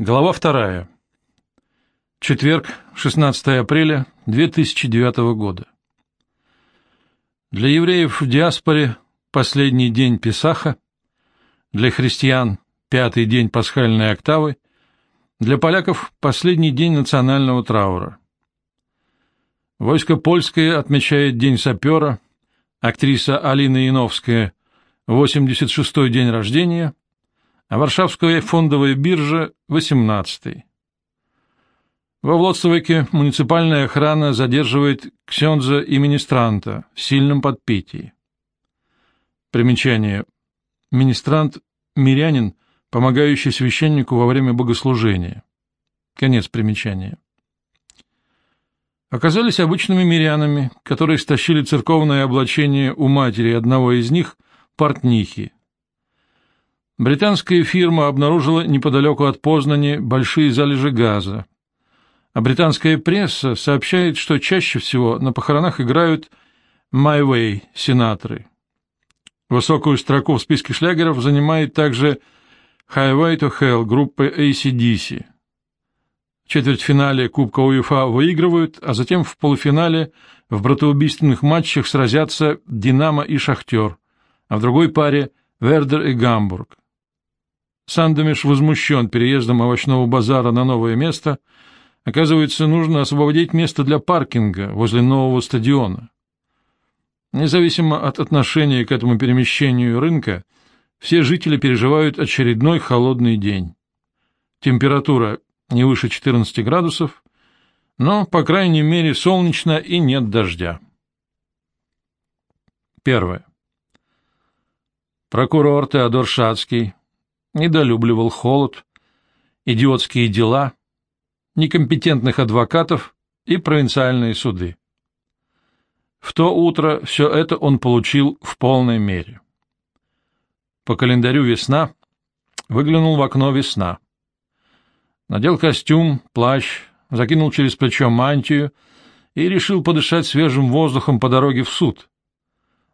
Глава вторая. Четверг, 16 апреля 2009 года. Для евреев в диаспоре последний день Песаха, для христиан пятый день пасхальной октавы, для поляков последний день национального траура. Войско польское отмечает День сапера, актриса Алина Яновская 86-й день рождения – а Варшавская фондовая биржа — 18-й. Во Влоцовике муниципальная охрана задерживает ксенза и министранта в сильном подпитии. Примечание. Министрант — мирянин, помогающий священнику во время богослужения. Конец примечания. Оказались обычными мирянами, которые стащили церковное облачение у матери одного из них, портнихи, Британская фирма обнаружила неподалеку от Познани большие залежи газа. А британская пресса сообщает, что чаще всего на похоронах играют «My Way» сенаторы. Высокую строку в списке шлягеров занимает также «Highway to Hell» группы ACDC. В четвертьфинале Кубка УЕФА выигрывают, а затем в полуфинале в братоубийственных матчах сразятся «Динамо» и «Шахтер», а в другой паре «Вердер» и «Гамбург». Сандомиш возмущен переездом овощного базара на новое место. Оказывается, нужно освободить место для паркинга возле нового стадиона. Независимо от отношения к этому перемещению рынка, все жители переживают очередной холодный день. Температура не выше 14 градусов, но, по крайней мере, солнечно и нет дождя. Первое. Прокурор Теодор Шацкий недолюбливал холод, идиотские дела, некомпетентных адвокатов и провинциальные суды. В то утро все это он получил в полной мере. По календарю весна, выглянул в окно весна. Надел костюм, плащ, закинул через плечо мантию и решил подышать свежим воздухом по дороге в суд.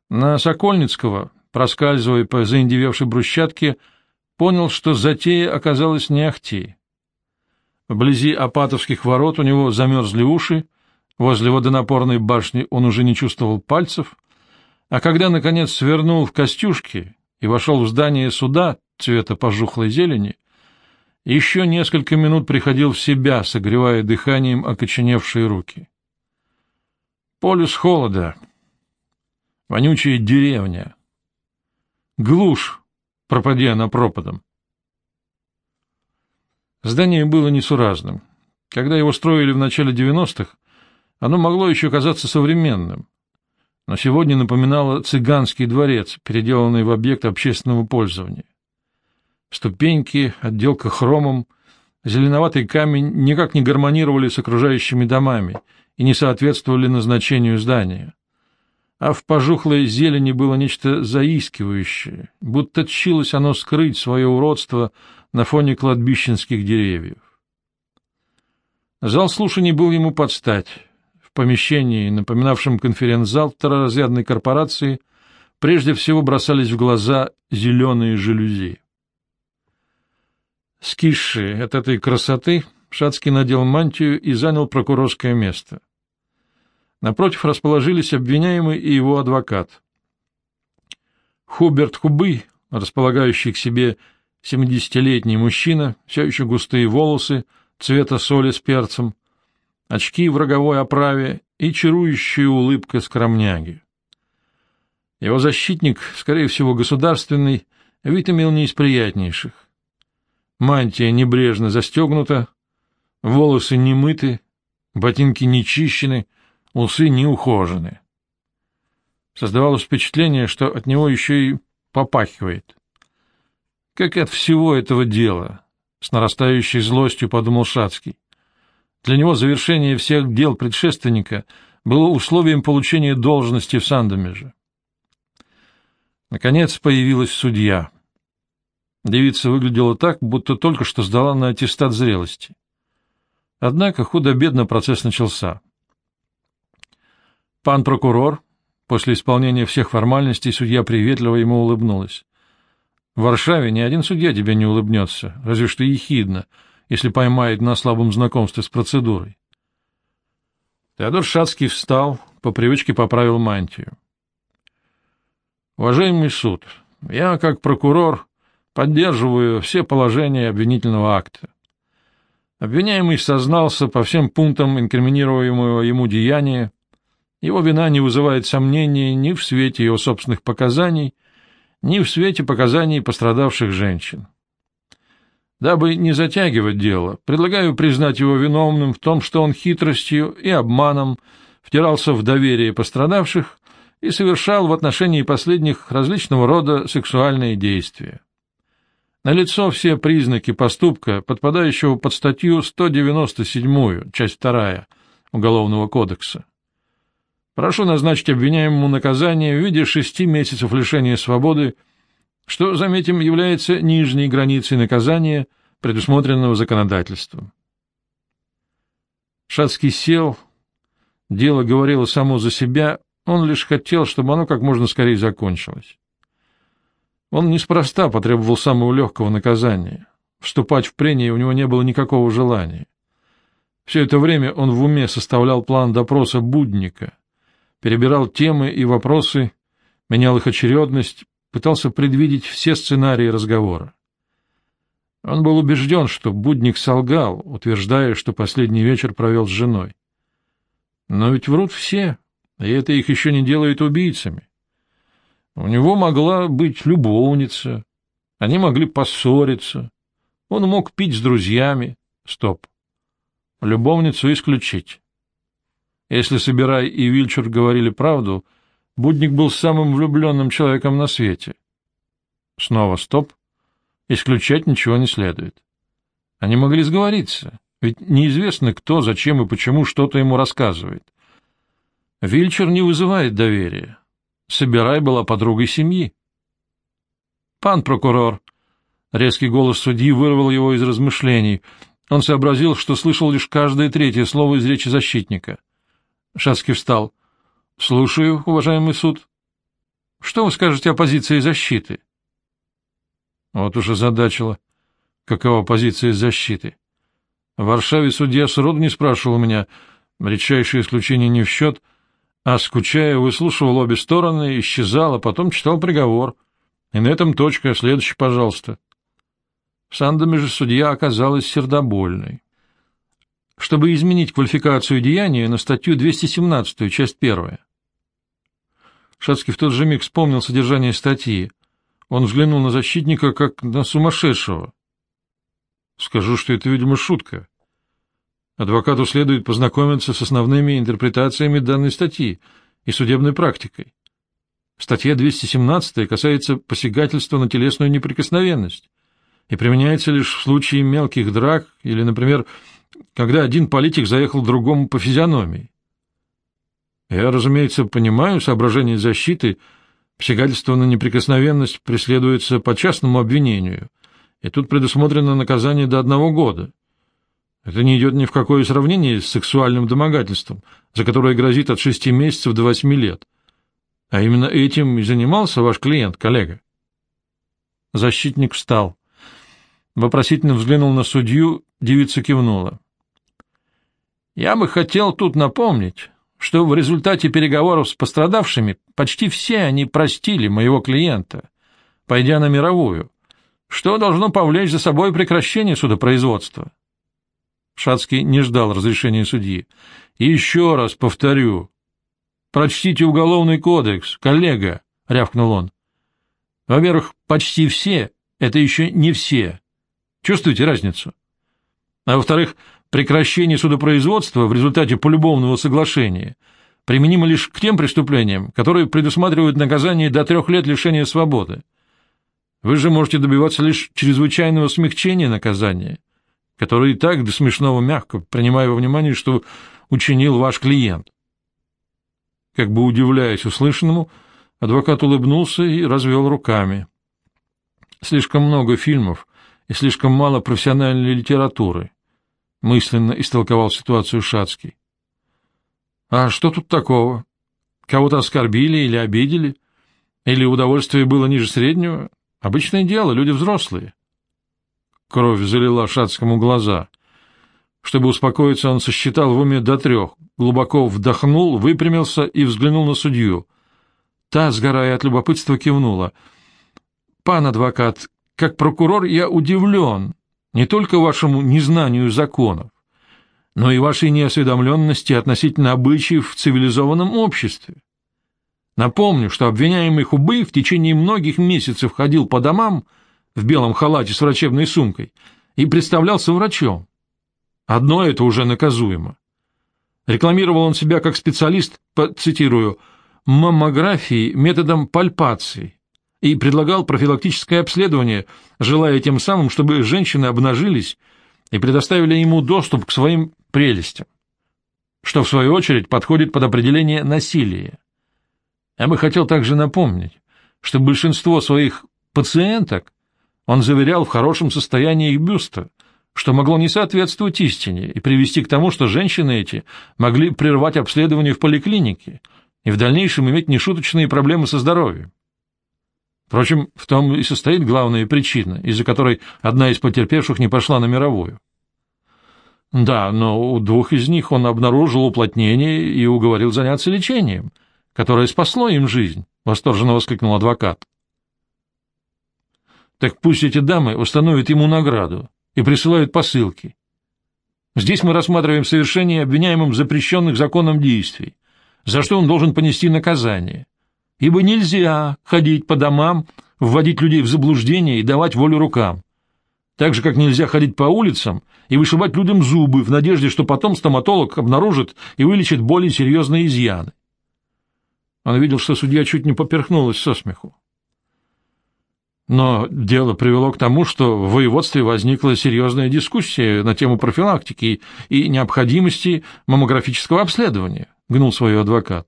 На Сокольницкого, проскальзывая по заиндевевшей брусчатке, понял, что затея оказалась не ахти. Вблизи Апатовских ворот у него замерзли уши, возле водонапорной башни он уже не чувствовал пальцев, а когда, наконец, свернул в Костюшки и вошел в здание суда цвета пожухлой зелени, еще несколько минут приходил в себя, согревая дыханием окоченевшие руки. Полюс холода, вонючая деревня, глушь, пропади она пропадом. Здание было несуразным. Когда его строили в начале 90-х, оно могло еще казаться современным, но сегодня напоминало цыганский дворец, переделанный в объект общественного пользования. Ступеньки, отделка хромом, зеленоватый камень никак не гармонировали с окружающими домами и не соответствовали назначению здания а в пожухлой зелени было нечто заискивающее, будто тщилось оно скрыть свое уродство на фоне кладбищенских деревьев. Зал слушаний был ему под стать. В помещении, напоминавшем конференц-зал второразрядной корпорации, прежде всего бросались в глаза зеленые жалюзи. Скисший от этой красоты, Шацкий надел мантию и занял прокурорское место — Напротив расположились обвиняемый и его адвокат. Хуберт Хубы, располагающий к себе семидесятилетний мужчина, все еще густые волосы, цвета соли с перцем, очки в роговой оправе и чарующая улыбка скромняги. Его защитник, скорее всего, государственный, вид имел не из приятнейших. Мантия небрежно застегнута, волосы не мыты, ботинки не чищены — усы не ухожены. Создавалось впечатление, что от него еще и попахивает. Как от всего этого дела, с нарастающей злостью подумал Шацкий. Для него завершение всех дел предшественника было условием получения должности в Сандомеже. Наконец появилась судья. Девица выглядела так, будто только что сдала на аттестат зрелости. Однако худо-бедно процесс начался. Пан прокурор, после исполнения всех формальностей, судья приветливо ему улыбнулась. В Варшаве ни один судья тебе не улыбнется, разве что ехидно, если поймает на слабом знакомстве с процедурой. Теодор Шацкий встал, по привычке поправил мантию. Уважаемый суд, я, как прокурор, поддерживаю все положения обвинительного акта. Обвиняемый сознался по всем пунктам инкриминируемого ему деяния, его вина не вызывает сомнений ни в свете его собственных показаний, ни в свете показаний пострадавших женщин. Дабы не затягивать дело, предлагаю признать его виновным в том, что он хитростью и обманом втирался в доверие пострадавших и совершал в отношении последних различного рода сексуальные действия. Налицо все признаки поступка, подпадающего под статью 197, часть 2 Уголовного кодекса. Прошу назначить обвиняемому наказание в виде шести месяцев лишения свободы, что, заметим, является нижней границей наказания, предусмотренного законодательством. Шацкий сел, дело говорило само за себя, он лишь хотел, чтобы оно как можно скорее закончилось. Он неспроста потребовал самого легкого наказания. Вступать в прение у него не было никакого желания. Все это время он в уме составлял план допроса Будника, перебирал темы и вопросы, менял их очередность, пытался предвидеть все сценарии разговора. Он был убежден, что Будник солгал, утверждая, что последний вечер провел с женой. Но ведь врут все, и это их еще не делает убийцами. У него могла быть любовница, они могли поссориться, он мог пить с друзьями. Стоп. Любовницу исключить. Если Собирай и Вильчур говорили правду, Будник был самым влюбленным человеком на свете. Снова стоп. Исключать ничего не следует. Они могли сговориться, ведь неизвестно, кто, зачем и почему что-то ему рассказывает. Вильчер не вызывает доверия. Собирай была подругой семьи. «Пан прокурор!» Резкий голос судьи вырвал его из размышлений. Он сообразил, что слышал лишь каждое третье слово из речи защитника — Шацкий встал. — Слушаю, уважаемый суд. — Что вы скажете о позиции защиты? Вот уже задачило. Какова позиция защиты? В Варшаве судья сроду не спрашивал меня, редчайшее исключение не в счет, а, скучая, выслушивал обе стороны, исчезал, а потом читал приговор. И на этом точка, следующий, пожалуйста. В Сандоме же судья оказалась сердобольной чтобы изменить квалификацию деяния на статью 217, часть 1. Шацкий в тот же миг вспомнил содержание статьи. Он взглянул на защитника, как на сумасшедшего. Скажу, что это, видимо, шутка. Адвокату следует познакомиться с основными интерпретациями данной статьи и судебной практикой. Статья 217 касается посягательства на телесную неприкосновенность и применяется лишь в случае мелких драк или, например, когда один политик заехал другому по физиономии. Я, разумеется, понимаю соображение защиты, посягательство на неприкосновенность преследуется по частному обвинению, и тут предусмотрено наказание до одного года. Это не идет ни в какое сравнение с сексуальным домогательством, за которое грозит от шести месяцев до восьми лет. А именно этим и занимался ваш клиент, коллега. Защитник встал. Вопросительно взглянул на судью, девица кивнула. Я бы хотел тут напомнить, что в результате переговоров с пострадавшими почти все они простили моего клиента, пойдя на мировую, что должно повлечь за собой прекращение судопроизводства. Шацкий не ждал разрешения судьи. Еще раз повторю. Прочтите уголовный кодекс, коллега, — рявкнул он. Во-первых, почти все — это еще не все. Чувствуете разницу? А во-вторых, прекращение судопроизводства в результате полюбовного соглашения применимо лишь к тем преступлениям, которые предусматривают наказание до трех лет лишения свободы. Вы же можете добиваться лишь чрезвычайного смягчения наказания, которое и так до смешного мягко, принимая во внимание, что учинил ваш клиент. Как бы удивляясь услышанному, адвокат улыбнулся и развел руками. Слишком много фильмов и слишком мало профессиональной литературы —— мысленно истолковал ситуацию Шацкий. — А что тут такого? Кого-то оскорбили или обидели? Или удовольствие было ниже среднего? Обычное дело, люди взрослые. Кровь залила Шацкому глаза. Чтобы успокоиться, он сосчитал в уме до трех, глубоко вдохнул, выпрямился и взглянул на судью. Та, сгорая от любопытства, кивнула. — Пан адвокат, как прокурор я удивлен не только вашему незнанию законов, но и вашей неосведомленности относительно обычаев в цивилизованном обществе. Напомню, что обвиняемый Хубы в течение многих месяцев ходил по домам в белом халате с врачебной сумкой и представлялся врачом. Одно это уже наказуемо. Рекламировал он себя как специалист по, цитирую, маммографии методом пальпации и предлагал профилактическое обследование, желая тем самым, чтобы женщины обнажились и предоставили ему доступ к своим прелестям, что в свою очередь подходит под определение насилия. Я бы хотел также напомнить, что большинство своих пациенток он заверял в хорошем состоянии их бюста, что могло не соответствовать истине и привести к тому, что женщины эти могли прервать обследование в поликлинике и в дальнейшем иметь нешуточные проблемы со здоровьем. Впрочем, в том и состоит главная причина, из-за которой одна из потерпевших не пошла на мировую. Да, но у двух из них он обнаружил уплотнение и уговорил заняться лечением — которое спасло им жизнь, — восторженно воскликнул адвокат. Так пусть эти дамы установят ему награду и присылают посылки. Здесь мы рассматриваем совершение обвиняемым запрещенных законом действий, за что он должен понести наказание. Ибо нельзя ходить по домам, вводить людей в заблуждение и давать волю рукам. Так же, как нельзя ходить по улицам и вышибать людям зубы в надежде, что потом стоматолог обнаружит и вылечит более серьезные изъяны. Он видел, что судья чуть не поперхнулась со смеху. Но дело привело к тому, что в воеводстве возникла серьезная дискуссия на тему профилактики и необходимости маммографического обследования, гнул свой адвокат.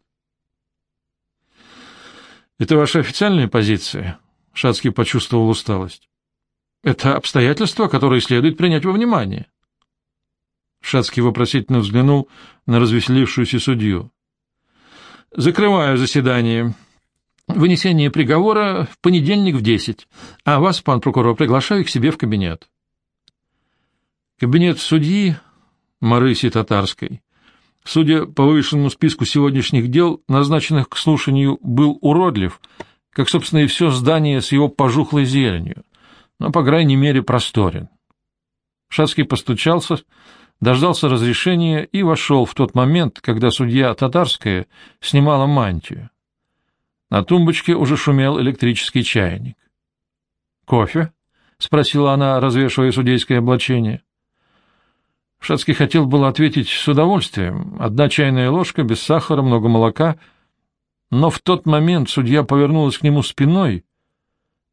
Это ваша официальная позиция? Шацкий почувствовал усталость. Это обстоятельства, которые следует принять во внимание. Шацкий вопросительно взглянул на развеселившуюся судью. Закрываю заседание. Вынесение приговора в понедельник в десять. А вас, пан прокурор, приглашаю к себе в кабинет. Кабинет судьи Марыси Татарской, судя по вывешенному списку сегодняшних дел, назначенных к слушанию, был уродлив, как, собственно, и все здание с его пожухлой зеленью, но, по крайней мере, просторен. Шацкий постучался, дождался разрешения и вошел в тот момент, когда судья Татарская снимала мантию. На тумбочке уже шумел электрический чайник. «Кофе?» — спросила она, развешивая судейское облачение. Шацкий хотел было ответить с удовольствием. Одна чайная ложка, без сахара, много молока. Но в тот момент судья повернулась к нему спиной,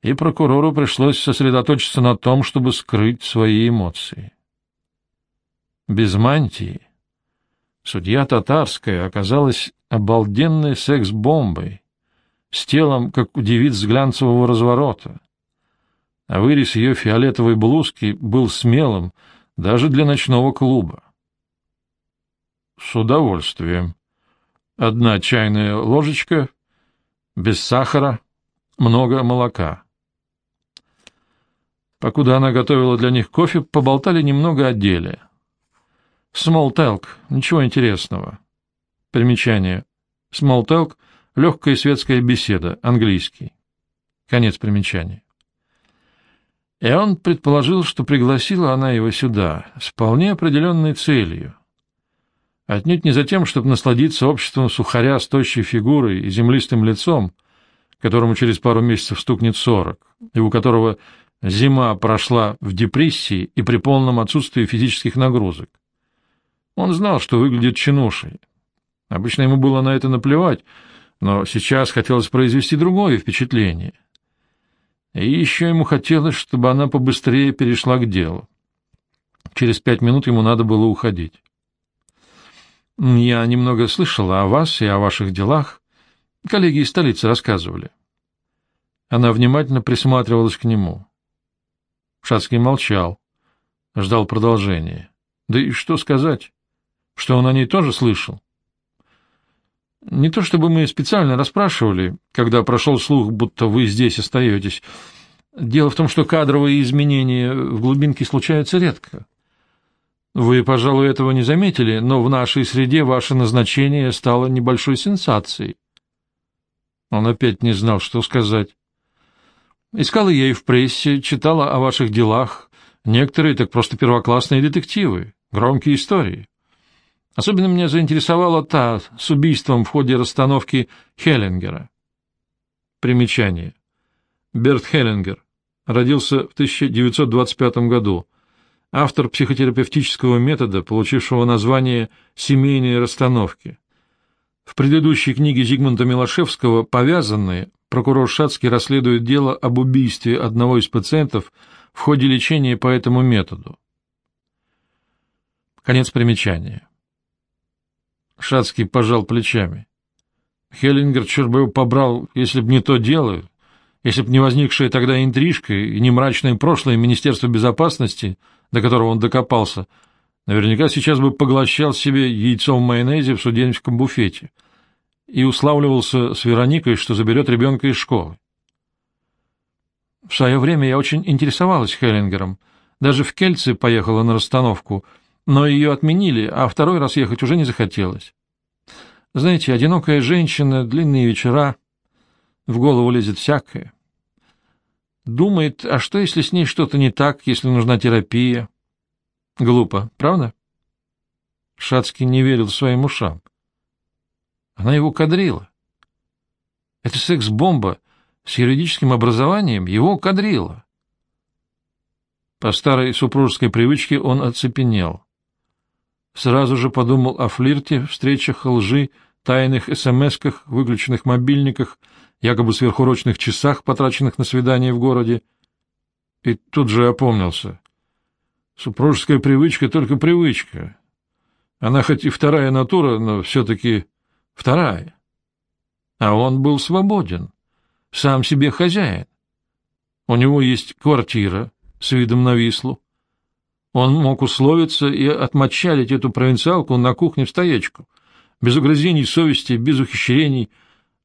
и прокурору пришлось сосредоточиться на том, чтобы скрыть свои эмоции без мантии. Судья татарская оказалась обалденной секс-бомбой, с телом, как у девиц глянцевого разворота. А вырез ее фиолетовой блузки был смелым даже для ночного клуба. С удовольствием. Одна чайная ложечка, без сахара, много молока. Покуда она готовила для них кофе, поболтали немного о деле — Small Ничего интересного. Примечание. Small Легкая светская беседа. Английский. Конец примечания. И он предположил, что пригласила она его сюда с вполне определенной целью. Отнюдь не за тем, чтобы насладиться обществом сухаря с тощей фигурой и землистым лицом, которому через пару месяцев стукнет сорок, и у которого зима прошла в депрессии и при полном отсутствии физических нагрузок. Он знал, что выглядит чинушей. Обычно ему было на это наплевать, но сейчас хотелось произвести другое впечатление. И еще ему хотелось, чтобы она побыстрее перешла к делу. Через пять минут ему надо было уходить. «Я немного слышала о вас и о ваших делах. Коллеги из столицы рассказывали». Она внимательно присматривалась к нему. Шацкий молчал, ждал продолжения. Да и что сказать? Что он о ней тоже слышал? Не то чтобы мы специально расспрашивали, когда прошел слух, будто вы здесь остаетесь. Дело в том, что кадровые изменения в глубинке случаются редко. Вы, пожалуй, этого не заметили, но в нашей среде ваше назначение стало небольшой сенсацией. Он опять не знал, что сказать. Искала я и в прессе, читала о ваших делах. Некоторые так просто первоклассные детективы, громкие истории. Особенно меня заинтересовала та с убийством в ходе расстановки Хеллингера. Примечание. Берт Хеллингер родился в 1925 году. Автор психотерапевтического метода, получившего название «семейные расстановки». В предыдущей книге Зигмунда Милошевского «Повязанные» прокурор Шацкий расследует дело об убийстве одного из пациентов в ходе лечения по этому методу. Конец примечания. Шацкий пожал плечами. Хеллингер, черт бы его побрал, если б не то дело, если б не возникшая тогда интрижка и не мрачное прошлое Министерства безопасности, до которого он докопался, наверняка сейчас бы поглощал себе яйцо в майонезе в студенческом буфете и уславливался с Вероникой, что заберет ребенка из школы. В свое время я очень интересовалась Хеллингером, даже в Кельце поехала на расстановку, но ее отменили, а второй раз ехать уже не захотелось. Знаете, одинокая женщина, длинные вечера, в голову лезет всякое. Думает, а что, если с ней что-то не так, если нужна терапия? Глупо, правда? Шацкий не верил своим ушам. Она его кадрила. Это секс-бомба с юридическим образованием его кадрила. По старой супружеской привычке он оцепенел. Сразу же подумал о флирте, встречах, лжи, тайных СМСках, выключенных мобильниках, якобы сверхурочных часах, потраченных на свидание в городе. И тут же опомнился. Супружеская привычка — только привычка. Она хоть и вторая натура, но все-таки вторая. А он был свободен, сам себе хозяин. У него есть квартира с видом на Вислу. Он мог условиться и отмочалить эту провинциалку на кухне в стоячку, без угрызений совести, без ухищрений,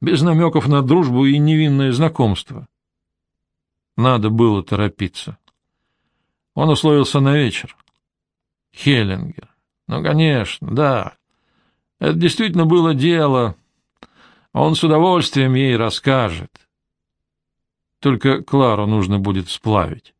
без намеков на дружбу и невинное знакомство. Надо было торопиться. Он условился на вечер. Хеллингер. Ну, конечно, да. Это действительно было дело. Он с удовольствием ей расскажет. Только Клару нужно будет сплавить.